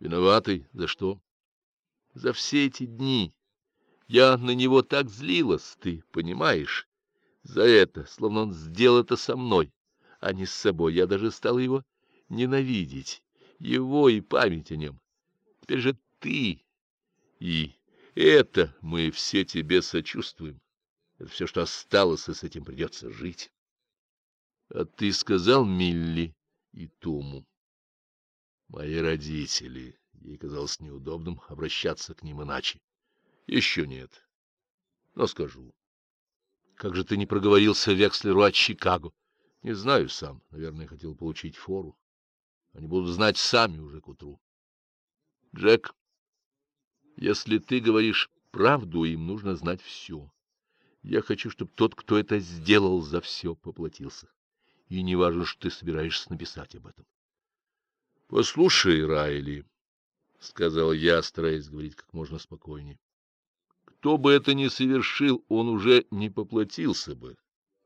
Виноватый? За что? За все эти дни. Я на него так злилась, ты понимаешь? За это, словно он сделал это со мной, а не с собой. Я даже стала его ненавидеть, его и память о нем. Теперь же ты и это мы все тебе сочувствуем. Это все, что осталось, и с этим придется жить. А ты сказал Милли и Тому. Мои родители. Ей казалось неудобным обращаться к ним иначе. Еще нет. Но скажу. Как же ты не проговорился Векслеру от Чикаго? Не знаю сам. Наверное, хотел получить фору. Они будут знать сами уже к утру. Джек, если ты говоришь правду, им нужно знать все. Я хочу, чтобы тот, кто это сделал, за все поплатился. И не важно, что ты собираешься написать об этом. — Послушай, Райли, — сказал я, стараясь говорить как можно спокойнее. — Кто бы это ни совершил, он уже не поплатился бы,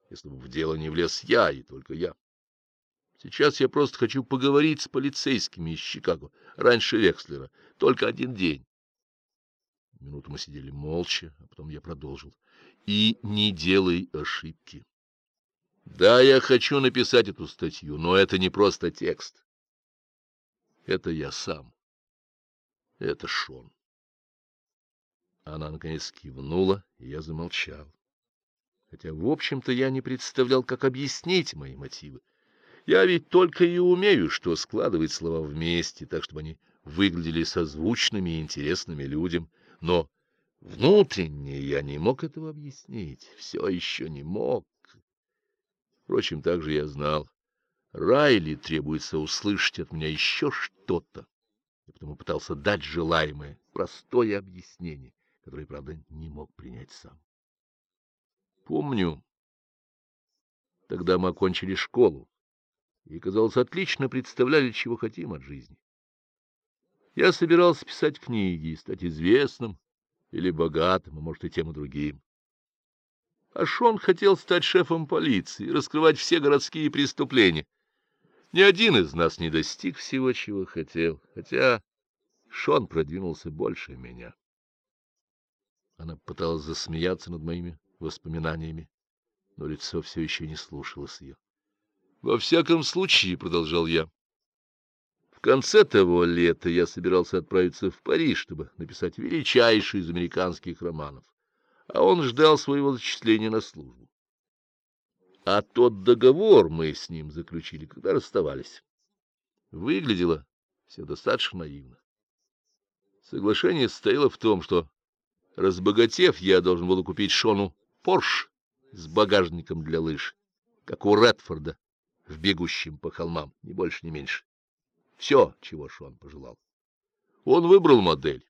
если бы в дело не влез я и только я. Сейчас я просто хочу поговорить с полицейскими из Чикаго, раньше Векслера, только один день. Минуту мы сидели молча, а потом я продолжил. И не делай ошибки. Да, я хочу написать эту статью, но это не просто текст. Это я сам. Это Шон. Она, наконец, кивнула, и я замолчал. Хотя, в общем-то, я не представлял, как объяснить мои мотивы. Я ведь только и умею, что складывать слова вместе, так, чтобы они выглядели созвучными и интересными людям, но внутренне я не мог этого объяснить, все еще не мог. Впрочем, также я знал, Райли требуется услышать от меня еще что-то, и потому пытался дать желаемое, простое объяснение, которое, правда, не мог принять сам. Помню, тогда мы окончили школу и, казалось, отлично представляли, чего хотим от жизни. Я собирался писать книги, стать известным или богатым, а может и тем и другим. А Шон хотел стать шефом полиции, раскрывать все городские преступления. Ни один из нас не достиг всего, чего хотел, хотя Шон продвинулся больше меня. Она пыталась засмеяться над моими воспоминаниями, но лицо все еще не слушалось ее. — Во всяком случае, — продолжал я, — в конце того лета я собирался отправиться в Париж, чтобы написать величайший из американских романов, а он ждал своего зачисления на службу. А тот договор мы с ним заключили, когда расставались. Выглядело все достаточно наивно. Соглашение состояло в том, что, разбогатев, я должен был купить Шону Порш с багажником для лыж, как у Редфорда в бегущем по холмам, ни больше, ни меньше. Все, чего Шон пожелал. Он выбрал модель.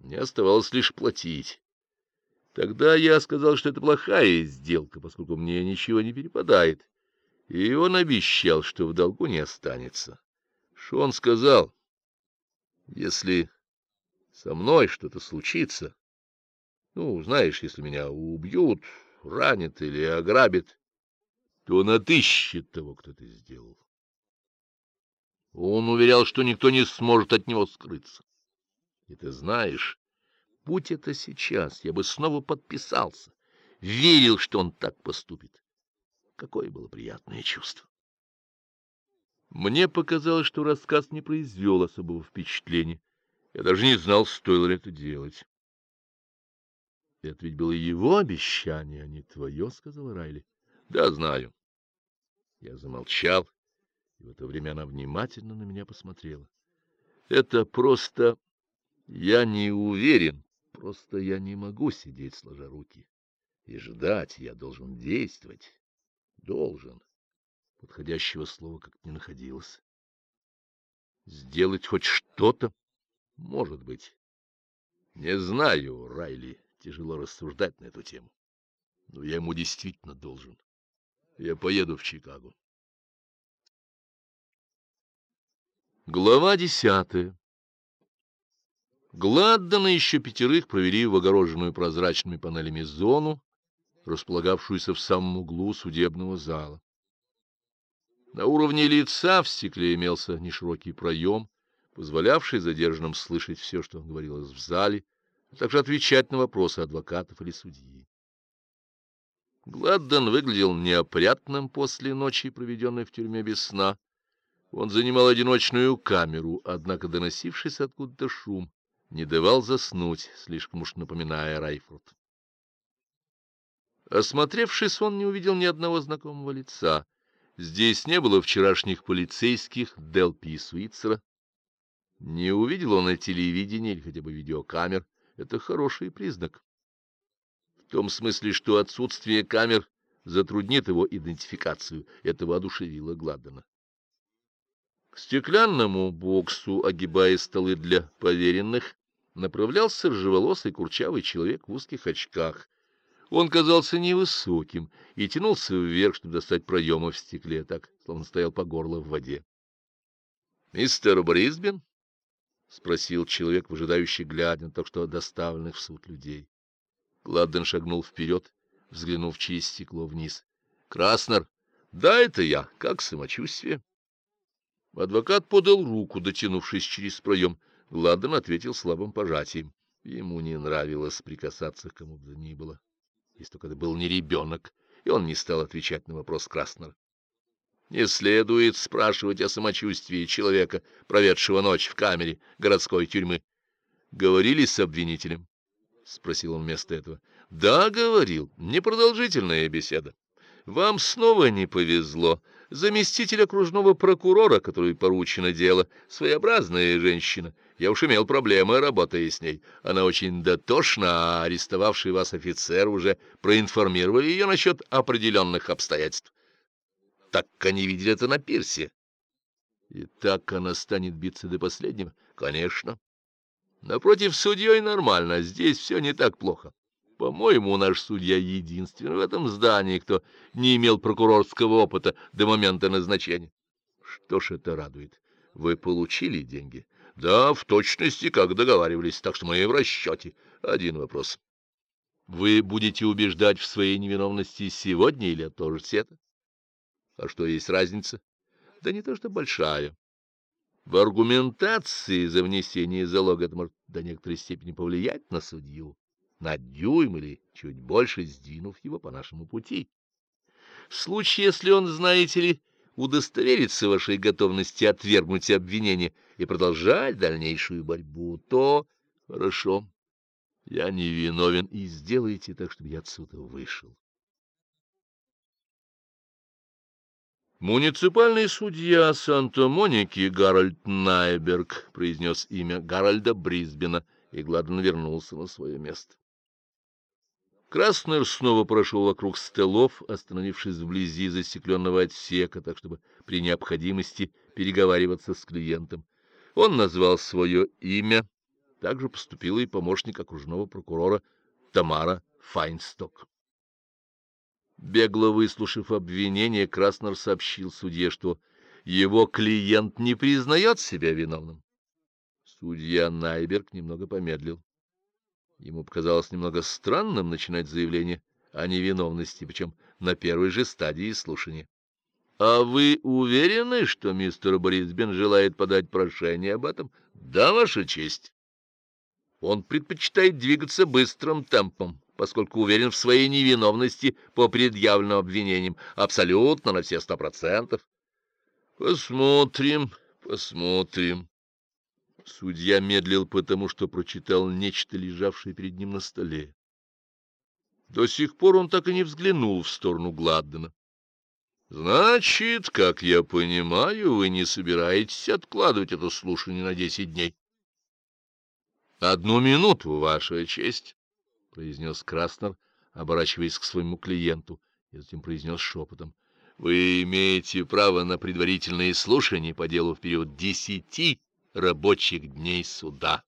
Мне оставалось лишь платить. Тогда я сказал, что это плохая сделка, поскольку мне ничего не перепадает. И он обещал, что в долгу не останется. Шон сказал, если со мной что-то случится, ну, знаешь, если меня убьют, ранят или ограбят, то он отыщет того, кто это сделал. Он уверял, что никто не сможет от него скрыться. И ты знаешь, будь это сейчас, я бы снова подписался, верил, что он так поступит. Какое было приятное чувство. Мне показалось, что рассказ не произвел особого впечатления. Я даже не знал, стоило ли это делать. — Это ведь было его обещание, а не твое, — сказала Райли. — Да, знаю. Я замолчал, и в это время она внимательно на меня посмотрела. Это просто... Я не уверен, просто я не могу сидеть сложа руки и ждать, я должен действовать. Должен. Подходящего слова как не находилось. Сделать хоть что-то? Может быть. Не знаю, Райли, тяжело рассуждать на эту тему. Но я ему действительно должен. Я поеду в Чикаго. Глава десятая Гладдена еще пятерых провели в огороженную прозрачными панелями зону, располагавшуюся в самом углу судебного зала. На уровне лица в стекле имелся неширокий проем, позволявший задержанным слышать все, что он говорил в зале, а также отвечать на вопросы адвокатов или судьи. Гладден выглядел неопрятным после ночи, проведенной в тюрьме без сна. Он занимал одиночную камеру, однако доносившийся откуда-то шум не давал заснуть, слишком уж напоминая Райфорд. Осмотревшись, он не увидел ни одного знакомого лица. Здесь не было вчерашних полицейских, Делпи и Суицера. Не увидел он на телевидении или хотя бы видеокамер. Это хороший признак. В том смысле, что отсутствие камер затруднит его идентификацию. Это воодушевило Гладдена. К стеклянному боксу, огибая столы для поверенных, направлялся ржеволосый курчавый человек в узких очках. Он казался невысоким и тянулся вверх, чтобы достать проема в стекле, так, словно стоял по горло в воде. — Мистер Брисбен? — спросил человек, выжидающий глядя на то, что доставленных в суд людей. Гладден шагнул вперед, взглянув через стекло вниз. — Краснер, да, это я. Как самочувствие? Адвокат подал руку, дотянувшись через проем. Гладден ответил слабым пожатием. Ему не нравилось прикасаться к кому бы то ни было, если только это был не ребенок, и он не стал отвечать на вопрос Краснера. Не следует спрашивать о самочувствии человека, проведшего ночь в камере городской тюрьмы. Говорили с обвинителем? — спросил он вместо этого. — Да, говорил. Непродолжительная беседа. Вам снова не повезло. Заместитель окружного прокурора, который поручено дело, своеобразная женщина. Я уж имел проблемы, работая с ней. Она очень дотошна, а арестовавший вас офицер уже проинформировали ее насчет определенных обстоятельств. Так они видели это на пирсе. И так она станет биться до последнего? Конечно. Напротив, судьей нормально, здесь все не так плохо. По-моему, наш судья единственный в этом здании, кто не имел прокурорского опыта до момента назначения. Что ж это радует? Вы получили деньги? Да, в точности, как договаривались, так что мы в расчете. Один вопрос. Вы будете убеждать в своей невиновности сегодня или отложите это? А что, есть разница? Да не то, что большая. В аргументации за внесение залога это может до некоторой степени повлиять на судью на дюйм или чуть больше, сдвинув его по нашему пути. В случае, если он, знаете ли, удостоверится вашей готовности отвергнуть обвинение и продолжать дальнейшую борьбу, то хорошо, я не виновен, и сделайте так, чтобы я отсюда вышел. Муниципальный судья Санта-Моники Гарольд Найберг произнес имя Гарольда Брисбена, и Гладен вернулся на свое место. Краснер снова прошел вокруг столов, остановившись вблизи застекленного отсека, так чтобы при необходимости переговариваться с клиентом. Он назвал свое имя. Также поступила и помощник окружного прокурора Тамара Файнсток. Бегло выслушав обвинение, Краснер сообщил судье, что его клиент не признает себя виновным. Судья Найберг немного помедлил. Ему показалось немного странным начинать заявление о невиновности, причем на первой же стадии слушания. — А вы уверены, что мистер Брисбен желает подать прошение об этом? — Да, Ваша честь. Он предпочитает двигаться быстрым темпом, поскольку уверен в своей невиновности по предъявленным обвинениям, абсолютно на все сто процентов. — Посмотрим, посмотрим. Судья медлил потому, что прочитал нечто, лежавшее перед ним на столе. До сих пор он так и не взглянул в сторону Гладдена. — Значит, как я понимаю, вы не собираетесь откладывать это слушание на десять дней? — Одну минуту, Ваша честь, — произнес Краснер, оборачиваясь к своему клиенту, и затем произнес шепотом. — Вы имеете право на предварительные слушания по делу в период десяти рабочих дней суда.